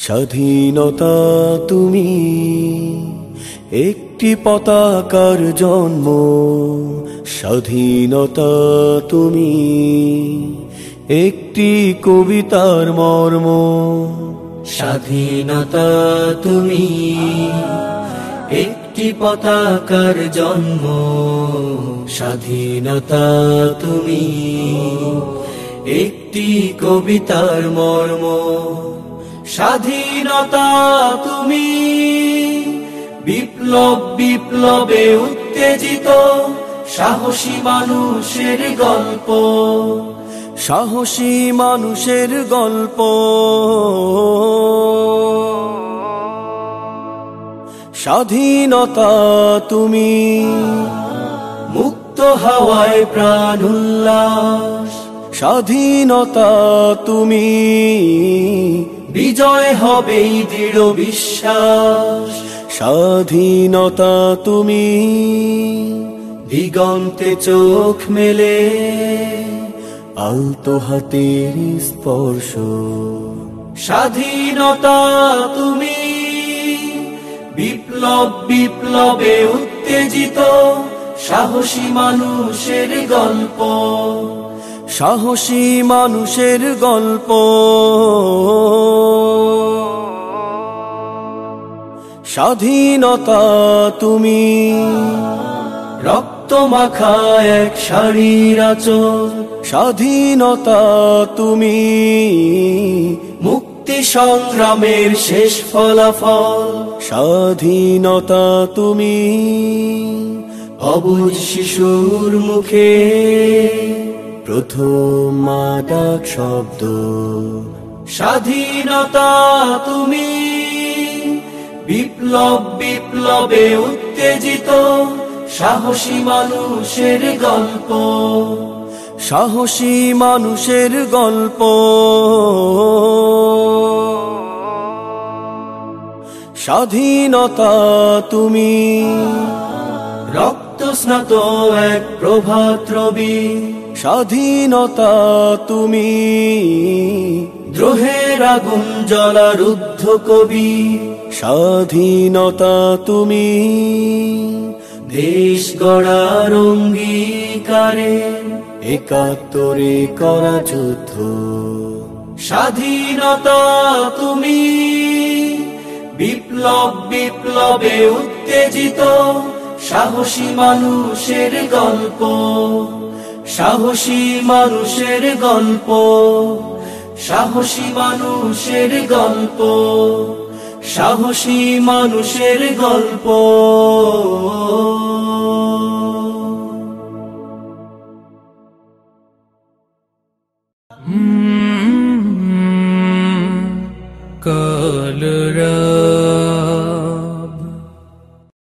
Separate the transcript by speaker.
Speaker 1: স্বাধীনতা তুমি, একটি পতাকার জন্ম। স্বাধীনতা তুমি, একটি কবিতার মর্ম।
Speaker 2: স্বাধীনতা তুমি, একটি পতাকার জন্ম। স্বাধীনতা তুমি, একটি কবিতার মর্ম। স্বাধীনতা তুমি। বিপ্লব বিপ্লবে উত্তেজিত, সাহসী মানুষের গল্প।
Speaker 1: সাহসী মানুষের গল্প। স্বাধীনতা তুমি।
Speaker 2: মুক্ত হাওয়ায় প্রাণ উল্লাস।
Speaker 1: স্বাধীনতা তুমি।
Speaker 2: বিজয় হবেই দৃঢ় বিশ্বাস।
Speaker 1: স্বাধীনতা তুমি
Speaker 2: দিগন্তে চোখ মেলে,
Speaker 1: আলতো হাতের স্পর্শ।
Speaker 2: স্বাধীনতা তুমি বিপ্লব, বিপ্লবে উত্তেজিত, সাহসী মানুষের গল্প।
Speaker 1: সাহসী মানুষের গল্প। স্বাধীনতা তুমি,
Speaker 2: রক্ত মাখা এক শাড়ির আচল।
Speaker 1: স্বাধীনতা তুমি,
Speaker 2: মুক্তি সংগ্রামের শেষ ফলাফল।
Speaker 1: স্বাধীনতা তুমি,
Speaker 2: অবুজ শিশুর মুখে।
Speaker 1: প্রথম শব্দ।
Speaker 2: স্বাধীনতা তুমি। বিপ্লব বিপ্লবে উত্তেজিত। সাহসী মানুষের গল্প।
Speaker 1: সাহসী মানুষের গল্প। স্বাধীনতা তুমি।
Speaker 2: রক্ত স্নাত এক প্রভাত রবি
Speaker 1: স্বাধীনতা তুমি,
Speaker 2: দ্রোহের আগুন জলারুদ্ধ কবি।
Speaker 1: স্বাধীনতা তুমি,
Speaker 2: দেশ গড়ার অঙ্গীকারে,
Speaker 1: একাত্তরে করা যুদ্ধ।
Speaker 2: স্বাধীনতা তুমি, বিপ্লব বিপ্লবে উত্তেজিত সাহসী মানুষের গল্প সাহসী মানুষের গল্প সাহসী মানুষের গল্প সাহসী মানুষের গল্প।
Speaker 3: কাল